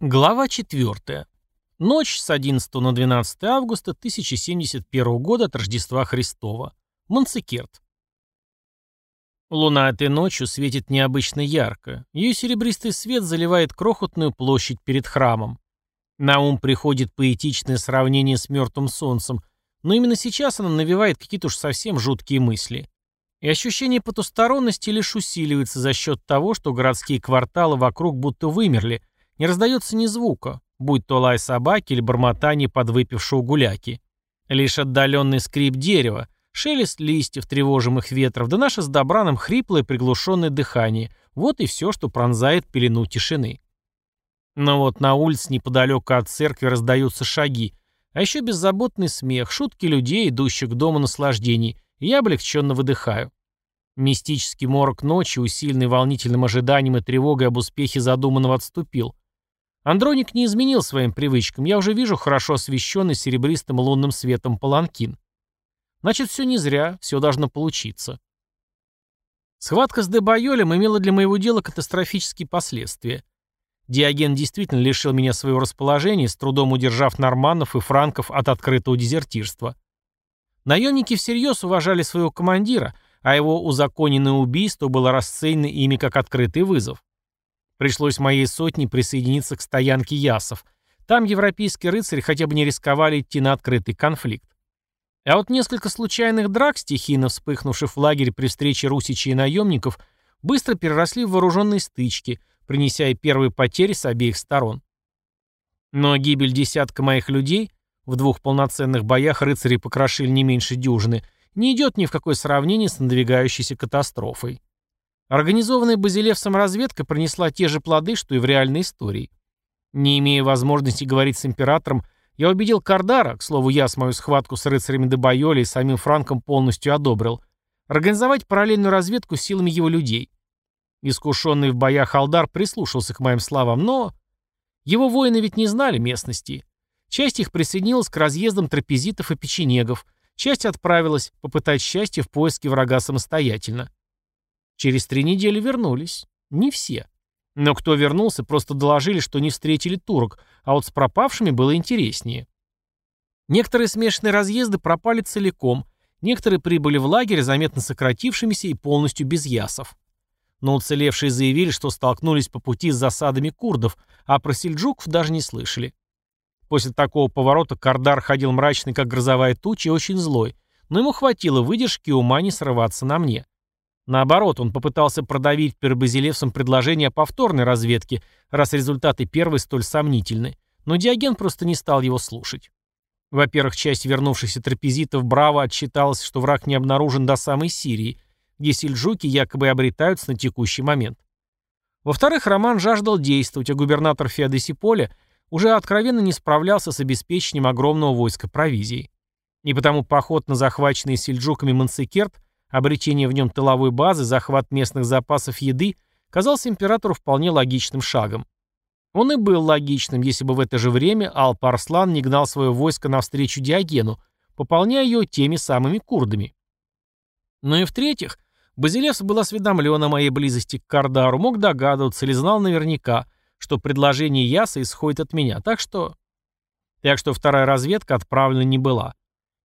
Глава 4. Ночь с 11 на 12 августа 1071 года от Рождества Христова. Монцекерт. Луна этой ночью светит необычно ярко. Ее серебристый свет заливает крохотную площадь перед храмом. На ум приходит поэтичное сравнение с мертвым солнцем, но именно сейчас она навевает какие-то уж совсем жуткие мысли. И ощущение потусторонности лишь усиливается за счет того, что городские кварталы вокруг будто вымерли – не раздается ни звука, будь то лай собаки или бормотание подвыпившего гуляки. Лишь отдаленный скрип дерева, шелест листьев, тревожимых ветров, да наше с Добраном хриплое приглушенное дыхание — вот и все, что пронзает пелену тишины. Но вот на улице неподалеку от церкви раздаются шаги, а еще беззаботный смех, шутки людей, идущих к дому наслаждений, я облегченно выдыхаю. Мистический морок ночи, усиленный волнительным ожиданием и тревогой об успехе задуманного, отступил. Андроник не изменил своим привычкам. Я уже вижу хорошо освещенный серебристым лунным светом паланкин. Значит, все не зря, все должно получиться. Схватка с Дебайолем имела для моего дела катастрофические последствия. Диоген действительно лишил меня своего расположения, с трудом удержав норманнов и франков от открытого дезертирства. Наемники всерьез уважали своего командира, а его узаконенное убийство было расценено ими как открытый вызов. Пришлось моей сотне присоединиться к стоянке ясов. Там европейские рыцари хотя бы не рисковали идти на открытый конфликт. А вот несколько случайных драк, стихийно вспыхнувших в лагере при встрече русичей и наемников, быстро переросли в вооруженные стычки, принеся и первые потери с обеих сторон. Но гибель десятка моих людей, в двух полноценных боях рыцари покрошили не меньше дюжины, не идет ни в какое сравнение с надвигающейся катастрофой. Организованная Базилевсом разведка принесла те же плоды, что и в реальной истории. Не имея возможности говорить с императором, я убедил Кардара, к слову, я с мою схватку с рыцарями Дебайоли и самим Франком полностью одобрил, организовать параллельную разведку силами его людей. Искушенный в боях Алдар прислушался к моим словам, но... Его воины ведь не знали местности. Часть их присоединилась к разъездам трапезитов и печенегов, часть отправилась попытать счастье в поиске врага самостоятельно. Через три недели вернулись. Не все. Но кто вернулся, просто доложили, что не встретили турок, а вот с пропавшими было интереснее. Некоторые смешанные разъезды пропали целиком, некоторые прибыли в лагерь, заметно сократившимися и полностью без ясов. Но уцелевшие заявили, что столкнулись по пути с засадами курдов, а про сельджуков даже не слышали. После такого поворота Кардар ходил мрачный, как грозовая туча, и очень злой, но ему хватило выдержки и ума не срываться на мне. Наоборот, он попытался продавить перед Базилевсом предложение о повторной разведке, раз результаты первой столь сомнительны, но Диоген просто не стал его слушать. Во-первых, часть вернувшихся трапезитов браво отчиталась, что враг не обнаружен до самой Сирии, где сельджуки якобы обретаются на текущий момент. Во-вторых, Роман жаждал действовать, а губернатор Феодосиполя уже откровенно не справлялся с обеспечением огромного войска провизии. И потому поход на захваченный сельджуками Мансекерт – Обретение в нем тыловой базы, захват местных запасов еды казался императору вполне логичным шагом. Он и был логичным, если бы в это же время Алп-Арслан не гнал свое войско навстречу Диогену, пополняя ее теми самыми курдами. Но ну и в-третьих, Базилевс был осведомлен о моей близости к Кардару, мог догадываться или знал наверняка, что предложение Яса исходит от меня, так что... Так что вторая разведка отправлена не была.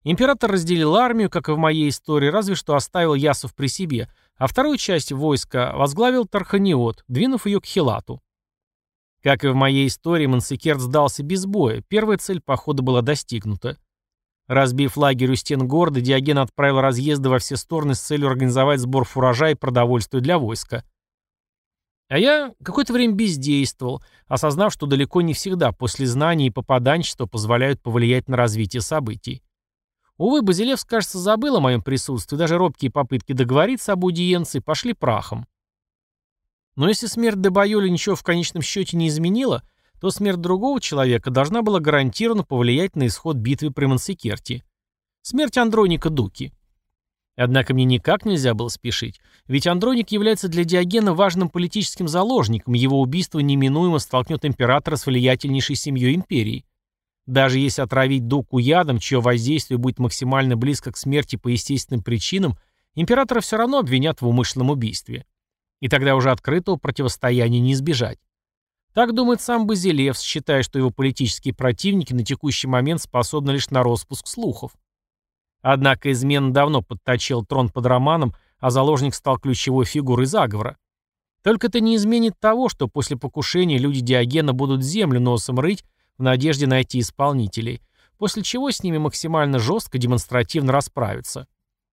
Император разделил армию, как и в моей истории, разве что оставил Ясов при себе, а вторую часть войска возглавил Тарханиот, двинув ее к Хилату. Как и в моей истории, Мансекерт сдался без боя, первая цель похода была достигнута. Разбив лагерь у стен города, Диоген отправил разъезды во все стороны с целью организовать сбор фуража и продовольствия для войска. А я какое-то время бездействовал, осознав, что далеко не всегда после знаний и попаданчества позволяют повлиять на развитие событий. Увы, Базилевс, кажется, забыл о моем присутствии, даже робкие попытки договориться об аудиенции пошли прахом. Но если смерть Дебайоли ничего в конечном счете не изменила, то смерть другого человека должна была гарантированно повлиять на исход битвы при Мансикерте. Смерть Андроника Дуки. Однако мне никак нельзя было спешить, ведь Андроник является для Диогена важным политическим заложником, его убийство неминуемо столкнет императора с влиятельнейшей семьей империи. Даже если отравить Дуку ядом, чье воздействие будет максимально близко к смерти по естественным причинам, императора все равно обвинят в умышленном убийстве. И тогда уже открытого противостояния не избежать. Так думает сам Базилевс, считая, что его политические противники на текущий момент способны лишь на распуск слухов. Однако измена давно подточил трон под Романом, а заложник стал ключевой фигурой заговора. Только это не изменит того, что после покушения люди Диогена будут землю носом рыть в надежде найти исполнителей, после чего с ними максимально жестко демонстративно расправиться.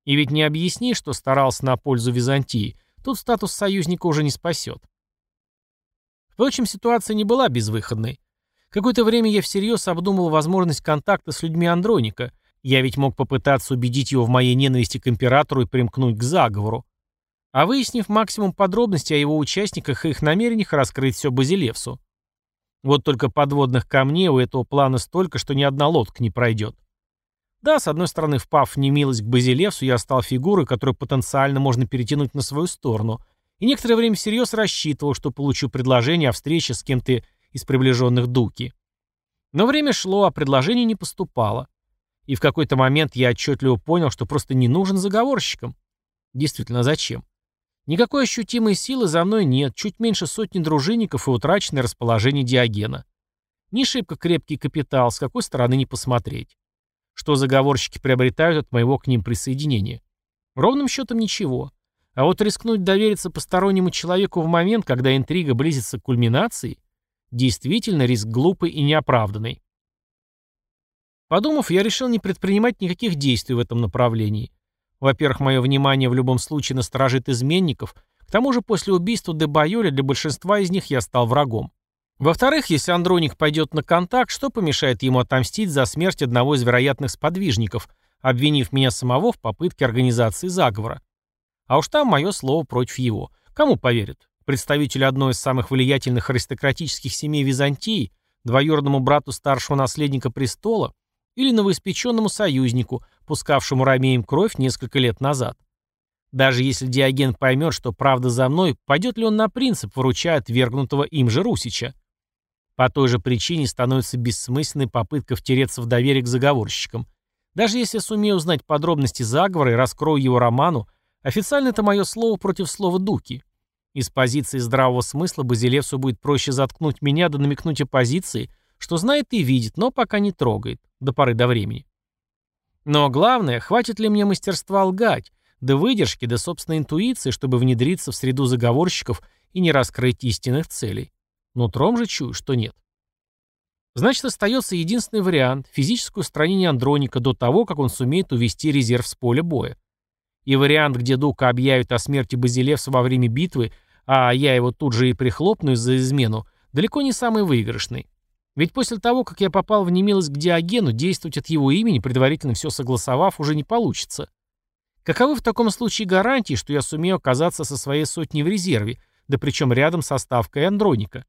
И ведь не объясни, что старался на пользу Византии, тут статус союзника уже не спасет. Впрочем, ситуация не была безвыходной. Какое-то время я всерьез обдумывал возможность контакта с людьми Андроника. Я ведь мог попытаться убедить его в моей ненависти к императору и примкнуть к заговору. А выяснив максимум подробностей о его участниках и их намерениях, раскрыть все Базилевсу. Вот только подводных камней у этого плана столько, что ни одна лодка не пройдет. Да, с одной стороны, впав в немилость к Базилевсу, я стал фигурой, которую потенциально можно перетянуть на свою сторону – и некоторое время всерьез рассчитывал, что получу предложение о встрече с кем-то из приближенных Дуки. Но время шло, а предложение не поступало. И в какой-то момент я отчетливо понял, что просто не нужен заговорщикам. Действительно, зачем? Никакой ощутимой силы за мной нет, чуть меньше сотни дружинников и утраченное расположение Диогена. Не шибко крепкий капитал, с какой стороны не посмотреть. Что заговорщики приобретают от моего к ним присоединения? Ровным счетом ничего. А вот рискнуть довериться постороннему человеку в момент, когда интрига близится к кульминации, действительно риск глупый и неоправданный. Подумав, я решил не предпринимать никаких действий в этом направлении. Во-первых, мое внимание в любом случае насторожит изменников, к тому же после убийства Дебайоля для большинства из них я стал врагом. Во-вторых, если Андроник пойдет на контакт, что помешает ему отомстить за смерть одного из вероятных сподвижников, обвинив меня самого в попытке организации заговора? А уж там мое слово против его. Кому поверят? Представителю одной из самых влиятельных аристократических семей Византии, двоюродному брату старшего наследника престола или новоиспеченному союзнику, пускавшему ромеям кровь несколько лет назад? Даже если Диоген поймет, что правда за мной, пойдет ли он на принцип, выручая отвергнутого им же Русича? По той же причине становится бессмысленной попытка втереться в доверие к заговорщикам. Даже если сумею узнать подробности заговора и раскрою его роману, Официально это мое слово против слова «дуки». Из позиции здравого смысла Базилевсу будет проще заткнуть меня да намекнуть оппозиции, что знает и видит, но пока не трогает, до поры до времени. Но главное, хватит ли мне мастерства лгать, да выдержки, да собственной интуиции, чтобы внедриться в среду заговорщиков и не раскрыть истинных целей. Нутром же чую, что нет. Значит, остается единственный вариант – физическое устранение Андроника до того, как он сумеет увести резерв с поля боя. И вариант, где Дука объявит о смерти Базилевса во время битвы, а я его тут же и прихлопну из-за измену, далеко не самый выигрышный. Ведь после того, как я попал в немилость к Диогену, действовать от его имени, предварительно все согласовав, уже не получится. Каковы в таком случае гарантии, что я сумею оказаться со своей сотней в резерве, да причем рядом со ставкой Андроника?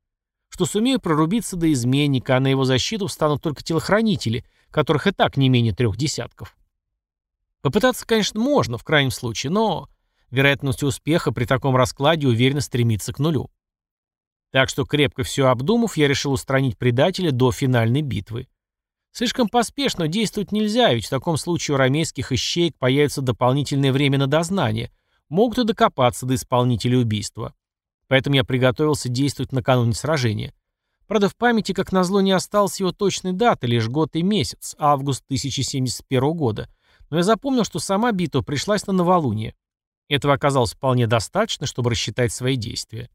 Что сумею прорубиться до изменника, а на его защиту встанут только телохранители, которых и так не менее трех десятков. Попытаться, конечно, можно, в крайнем случае, но вероятность успеха при таком раскладе уверенно стремится к нулю. Так что, крепко все обдумав, я решил устранить предателя до финальной битвы. Слишком поспешно действовать нельзя, ведь в таком случае у рамейских ищеек появится дополнительное время на дознание, могут и докопаться до исполнителя убийства. Поэтому я приготовился действовать накануне сражения. Правда, в памяти, как назло, не осталось его точной даты, лишь год и месяц, август 1071 года, но я запомнил, что сама битва пришлась на новолуние. Этого оказалось вполне достаточно, чтобы рассчитать свои действия.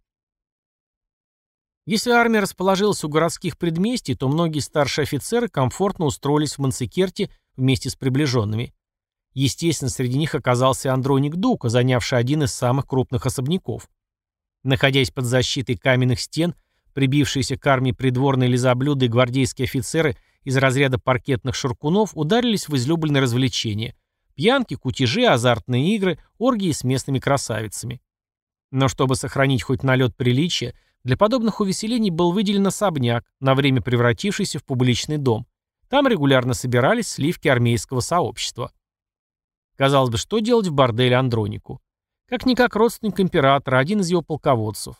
Если армия расположилась у городских предместий, то многие старшие офицеры комфортно устроились в Мансикерте вместе с приближенными. Естественно, среди них оказался Андроник Дука, занявший один из самых крупных особняков. Находясь под защитой каменных стен, прибившиеся к армии придворные лизоблюды и гвардейские офицеры из разряда паркетных шуркунов ударились в излюбленное развлечение – пьянки, кутежи, азартные игры, оргии с местными красавицами. Но чтобы сохранить хоть налет приличия, для подобных увеселений был выделен особняк, на время превратившийся в публичный дом. Там регулярно собирались сливки армейского сообщества. Казалось бы, что делать в борделе Андронику? Как-никак родственник императора, один из его полководцев.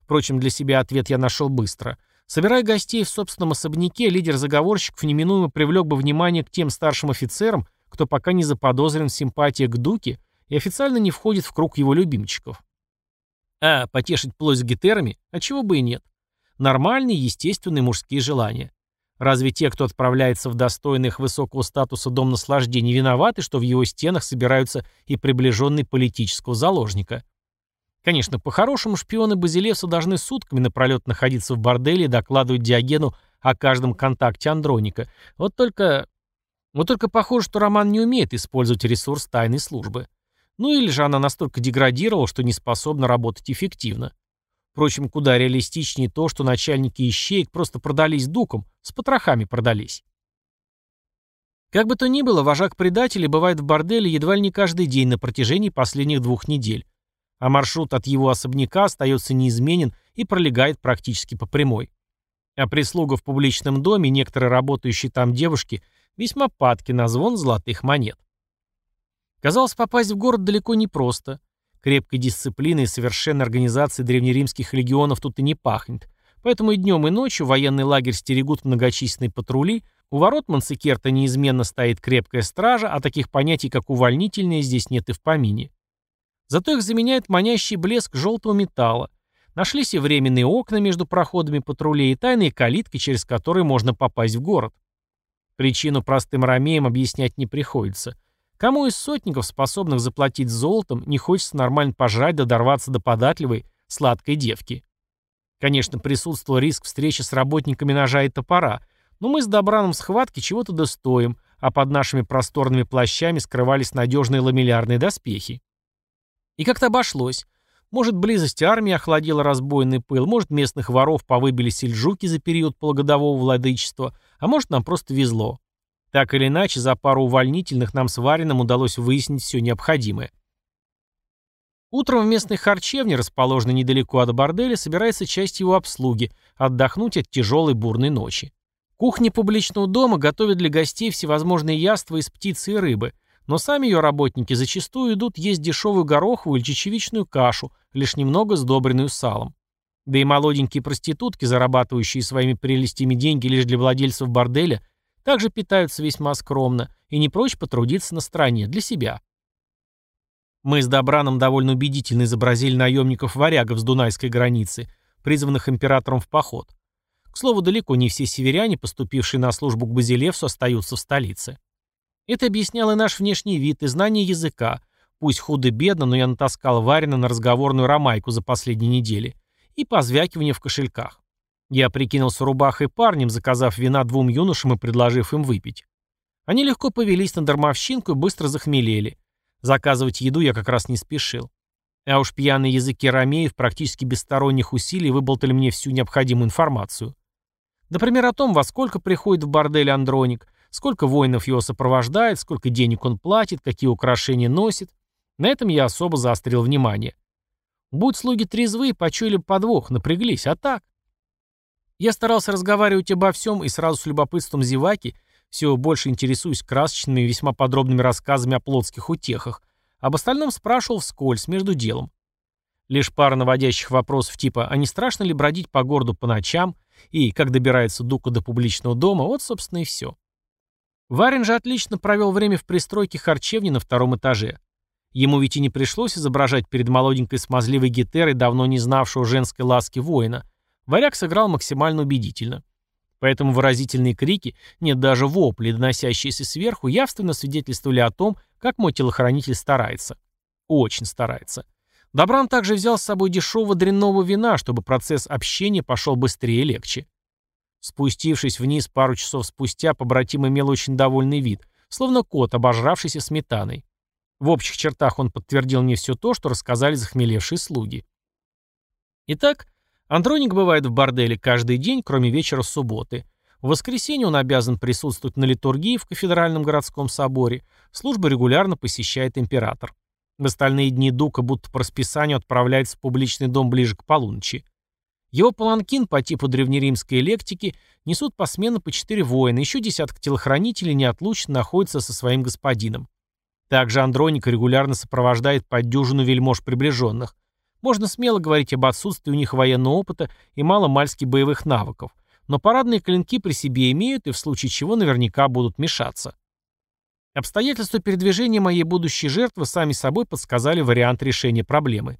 Впрочем, для себя ответ я нашел быстро – Собирая гостей в собственном особняке, лидер заговорщиков неминуемо привлек бы внимание к тем старшим офицерам, кто пока не заподозрен в симпатии к Дуке и официально не входит в круг его любимчиков. А потешить плоть гетерами? А чего бы и нет. Нормальные, естественные мужские желания. Разве те, кто отправляется в достойных высокого статуса дом наслаждений, виноваты, что в его стенах собираются и приближенные политического заложника? Конечно, по-хорошему шпионы Базилевса должны сутками напролет находиться в борделе и докладывать Диогену о каждом контакте Андроника. Вот только... Вот только похоже, что Роман не умеет использовать ресурс тайной службы. Ну или же она настолько деградировала, что не способна работать эффективно. Впрочем, куда реалистичнее то, что начальники ищеек просто продались дуком, с потрохами продались. Как бы то ни было, вожак предателей бывает в борделе едва ли не каждый день на протяжении последних двух недель, а маршрут от его особняка остается неизменен и пролегает практически по прямой. А прислуга в публичном доме, некоторые работающие там девушки, весьма падки на звон золотых монет. Казалось, попасть в город далеко не просто. Крепкой дисциплиной и совершенной организацией древнеримских легионов тут и не пахнет. Поэтому и днем, и ночью военный лагерь стерегут многочисленные патрули, у ворот Мансикерта неизменно стоит крепкая стража, а таких понятий, как увольнительные, здесь нет и в помине. Зато их заменяет манящий блеск желтого металла. Нашлись и временные окна между проходами патрулей и тайные калитки, через которые можно попасть в город. Причину простым ромеям объяснять не приходится. Кому из сотников, способных заплатить золотом, не хочется нормально пожрать да дорваться до податливой, сладкой девки? Конечно, присутствовал риск встречи с работниками ножа и топора, но мы с Добраном в схватке чего-то достоим, а под нашими просторными плащами скрывались надежные ламеллярные доспехи. И как-то обошлось. Может, близость армии охладила разбойный пыл, может, местных воров повыбили сельджуки за период полугодового владычества, а может, нам просто везло. Так или иначе, за пару увольнительных нам с Варином удалось выяснить все необходимое. Утром в местной харчевне, расположенной недалеко от борделя, собирается часть его обслуги, отдохнуть от тяжелой бурной ночи. Кухня публичного дома готовит для гостей всевозможные яства из птицы и рыбы, но сами ее работники зачастую идут есть дешевую гороховую или чечевичную кашу, лишь немного сдобренную салом. Да и молоденькие проститутки, зарабатывающие своими прелестями деньги лишь для владельцев борделя, также питаются весьма скромно и не прочь потрудиться на стороне, для себя. Мы с Добраном довольно убедительно изобразили наемников-варягов с Дунайской границы, призванных императором в поход. К слову, далеко не все северяне, поступившие на службу к Базилевсу, остаются в столице. Это объясняло и наш внешний вид, и знание языка. Пусть худо-бедно, но я натаскал Варина на разговорную ромайку за последние недели. И позвякивание в кошельках. Я прикинулся рубахой парнем, заказав вина двум юношам и предложив им выпить. Они легко повелись на дармовщинку и быстро захмелели. Заказывать еду я как раз не спешил. А уж пьяные языки ромеев практически без сторонних усилий выболтали мне всю необходимую информацию. Например, о том, во сколько приходит в бордель Андроник, сколько воинов его сопровождает, сколько денег он платит, какие украшения носит. На этом я особо заострил внимание. Будь слуги трезвы, почуяли подвох, напряглись, а так... Я старался разговаривать обо всем и сразу с любопытством зеваки, все больше интересуюсь красочными и весьма подробными рассказами о плотских утехах. Об остальном спрашивал вскользь, между делом. Лишь пара наводящих вопросов типа «А не страшно ли бродить по городу по ночам?» и «Как добирается Дука до публичного дома?» Вот, собственно, и все. Варин же отлично провел время в пристройке харчевни на втором этаже. Ему ведь и не пришлось изображать перед молоденькой смазливой гетерой давно не знавшего женской ласки воина, Варяг сыграл максимально убедительно. Поэтому выразительные крики, нет даже вопли, доносящиеся сверху, явственно свидетельствовали о том, как мой телохранитель старается. Очень старается. Добран также взял с собой дешевого дрянного вина, чтобы процесс общения пошел быстрее и легче. Спустившись вниз пару часов спустя, побратим имел очень довольный вид, словно кот, обожравшийся сметаной. В общих чертах он подтвердил мне все то, что рассказали захмелевшие слуги. Итак, Андроник бывает в борделе каждый день, кроме вечера субботы. В воскресенье он обязан присутствовать на литургии в кафедральном городском соборе. Службу регулярно посещает император. В остальные дни Дука будто по расписанию отправляется в публичный дом ближе к полуночи. Его паланкин по типу древнеримской лектики несут посменно по четыре воина, еще десяток телохранителей неотлучно находятся со своим господином. Также Андроник регулярно сопровождает под вельмож приближенных, можно смело говорить об отсутствии у них военного опыта и мало-мальски боевых навыков, но парадные клинки при себе имеют и в случае чего наверняка будут мешаться. Обстоятельства передвижения моей будущей жертвы сами собой подсказали вариант решения проблемы.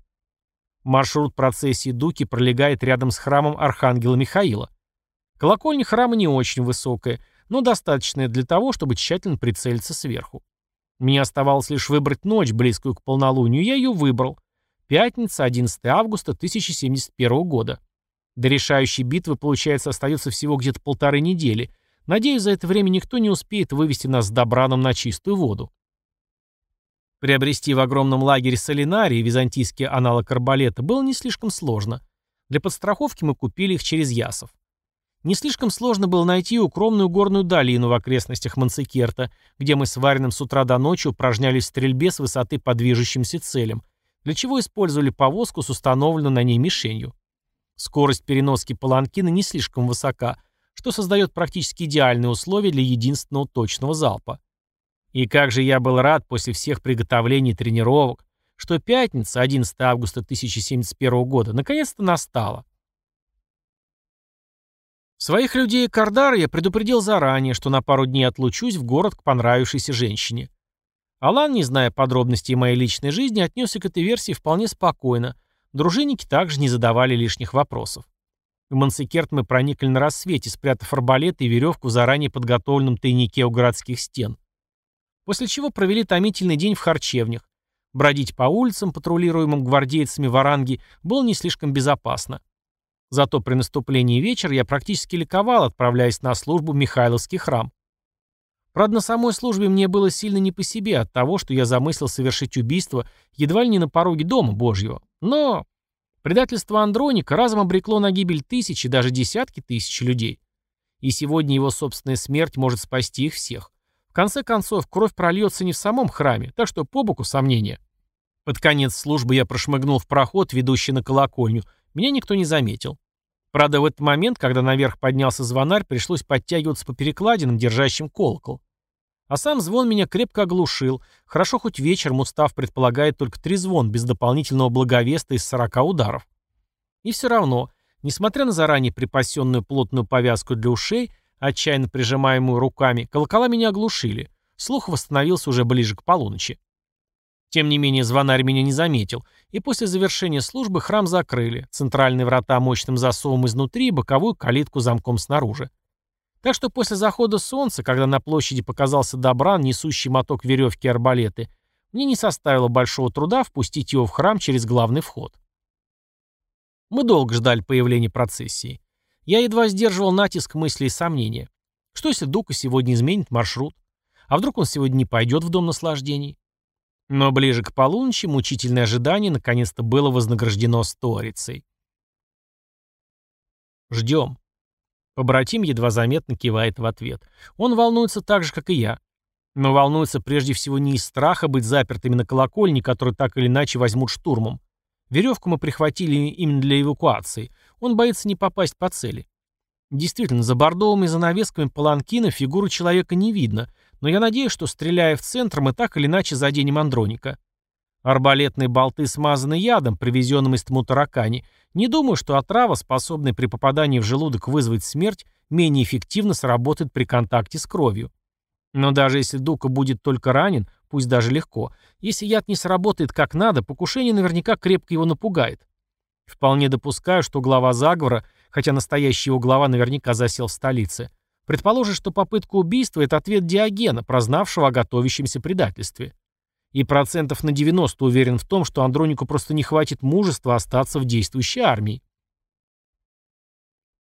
Маршрут процессии Дуки пролегает рядом с храмом Архангела Михаила. Колокольня храма не очень высокая, но достаточная для того, чтобы тщательно прицелиться сверху. Мне оставалось лишь выбрать ночь, близкую к полнолунию, я ее выбрал. Пятница, 11 августа 1071 года. До решающей битвы, получается, остается всего где-то полторы недели. Надеюсь, за это время никто не успеет вывести нас с Добраном на чистую воду. Приобрести в огромном лагере солинарии византийский аналог арбалета было не слишком сложно. Для подстраховки мы купили их через Ясов. Не слишком сложно было найти укромную горную долину в окрестностях Мансекерта, где мы с Вариным с утра до ночи упражнялись в стрельбе с высоты по движущимся целям, для чего использовали повозку с установленной на ней мишенью. Скорость переноски паланкина не слишком высока, что создает практически идеальные условия для единственного точного залпа. И как же я был рад после всех приготовлений и тренировок, что пятница, 11 августа 1071 года, наконец-то настала. Своих людей Кардара я предупредил заранее, что на пару дней отлучусь в город к понравившейся женщине. Алан, не зная подробностей моей личной жизни, отнесся к этой версии вполне спокойно. Дружинники также не задавали лишних вопросов. В Мансекерт мы проникли на рассвете, спрятав арбалеты и веревку в заранее подготовленном тайнике у городских стен. После чего провели томительный день в харчевнях. Бродить по улицам, патрулируемым гвардейцами в Оранге, было не слишком безопасно. Зато при наступлении вечера я практически ликовал, отправляясь на службу в Михайловский храм. Правда, на самой службе мне было сильно не по себе от того, что я замыслил совершить убийство едва ли не на пороге дома Божьего. Но предательство Андроника разом обрекло на гибель тысячи, даже десятки тысяч людей. И сегодня его собственная смерть может спасти их всех. В конце концов, кровь прольется не в самом храме, так что по боку сомнения. Под конец службы я прошмыгнул в проход, ведущий на колокольню. Меня никто не заметил. Правда, в этот момент, когда наверх поднялся звонарь, пришлось подтягиваться по перекладинам, держащим колокол. А сам звон меня крепко оглушил. Хорошо хоть вечером устав предполагает только три звон, без дополнительного благовеста из сорока ударов. И все равно, несмотря на заранее припасенную плотную повязку для ушей, отчаянно прижимаемую руками, колокола меня оглушили. Слух восстановился уже ближе к полуночи. Тем не менее, звонарь меня не заметил, и после завершения службы храм закрыли, центральные врата мощным засовом изнутри и боковую калитку замком снаружи. Так что после захода солнца, когда на площади показался Добран, несущий моток веревки и арбалеты, мне не составило большого труда впустить его в храм через главный вход. Мы долго ждали появления процессии. Я едва сдерживал натиск мыслей и сомнения. Что если Дука сегодня изменит маршрут? А вдруг он сегодня не пойдет в Дом наслаждений? Но ближе к полуночи мучительное ожидание наконец-то было вознаграждено сторицей. «Ждем». Побратим едва заметно кивает в ответ. Он волнуется так же, как и я. Но волнуется прежде всего не из страха быть запертыми на колокольне, который так или иначе возьмут штурмом. Веревку мы прихватили именно для эвакуации. Он боится не попасть по цели. Действительно, за бордовыми занавесками паланкина фигуру человека не видно, но я надеюсь, что, стреляя в центр, мы так или иначе заденем Андроника. Арбалетные болты смазаны ядом, привезенным из Тмутаракани. Не думаю, что отрава, способная при попадании в желудок вызвать смерть, менее эффективно сработает при контакте с кровью. Но даже если Дука будет только ранен, пусть даже легко, если яд не сработает как надо, покушение наверняка крепко его напугает. Вполне допускаю, что глава заговора, хотя настоящий его глава наверняка засел в столице, Предположим, что попытка убийства – это ответ Диогена, прознавшего о готовящемся предательстве. И процентов на 90 уверен в том, что Андронику просто не хватит мужества остаться в действующей армии.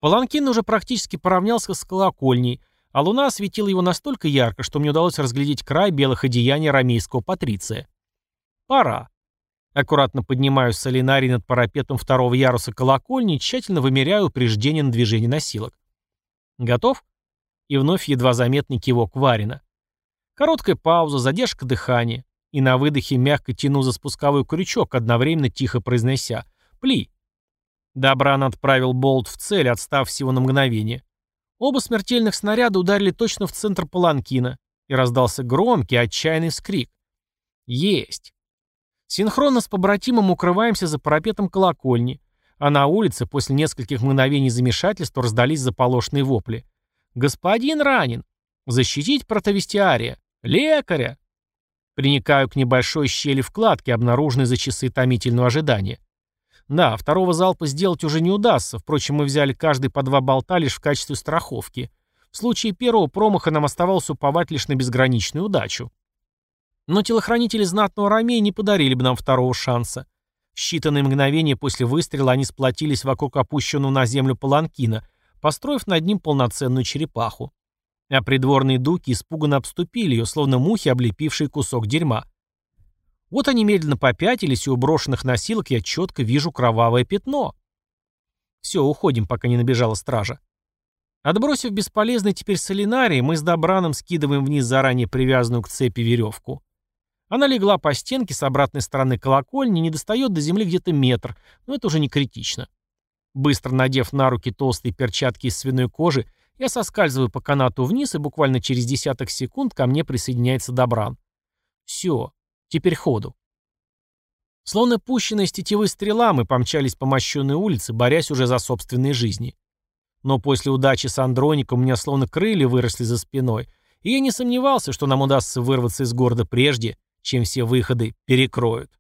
Паланкин уже практически поравнялся с колокольней, а луна осветила его настолько ярко, что мне удалось разглядеть край белых одеяний рамейского патриция. Пора. Аккуратно поднимаюсь с солинарий над парапетом второго яруса колокольни и тщательно вымеряю упреждение на движение носилок. Готов? И вновь едва заметный кивок Варина. Короткая пауза, задержка дыхания. И на выдохе мягко тяну за спусковой крючок, одновременно тихо произнося «Пли». Добран отправил болт в цель, отстав всего на мгновение. Оба смертельных снаряда ударили точно в центр паланкина, и раздался громкий, отчаянный скрик. Есть. Синхронно с побратимом укрываемся за парапетом колокольни, а на улице после нескольких мгновений замешательства раздались заполошные вопли. «Господин ранен! Защитить протовестиария! Лекаря!» Приникаю к небольшой щели вкладки, обнаруженной за часы томительного ожидания. Да, второго залпа сделать уже не удастся, впрочем, мы взяли каждый по два болта лишь в качестве страховки. В случае первого промаха нам оставалось уповать лишь на безграничную удачу. Но телохранители знатного Ромея не подарили бы нам второго шанса. В считанные мгновения после выстрела они сплотились вокруг опущенного на землю паланкина, построив над ним полноценную черепаху. А придворные дуки испуганно обступили ее, словно мухи, облепившие кусок дерьма. Вот они медленно попятились, и у брошенных носилок я четко вижу кровавое пятно. Все, уходим, пока не набежала стража. Отбросив бесполезный теперь солинарий, мы с Добраном скидываем вниз заранее привязанную к цепи веревку. Она легла по стенке с обратной стороны колокольни, не достает до земли где-то метр, но это уже не критично. Быстро надев на руки толстые перчатки из свиной кожи, я соскальзываю по канату вниз, и буквально через десяток секунд ко мне присоединяется Добран. Все, теперь ходу. Словно пущенная с тетивы стрела, мы помчались по мощенной улице, борясь уже за собственные жизни. Но после удачи с Андроником у меня словно крылья выросли за спиной, и я не сомневался, что нам удастся вырваться из города прежде, чем все выходы перекроют.